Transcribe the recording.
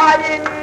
Hayır.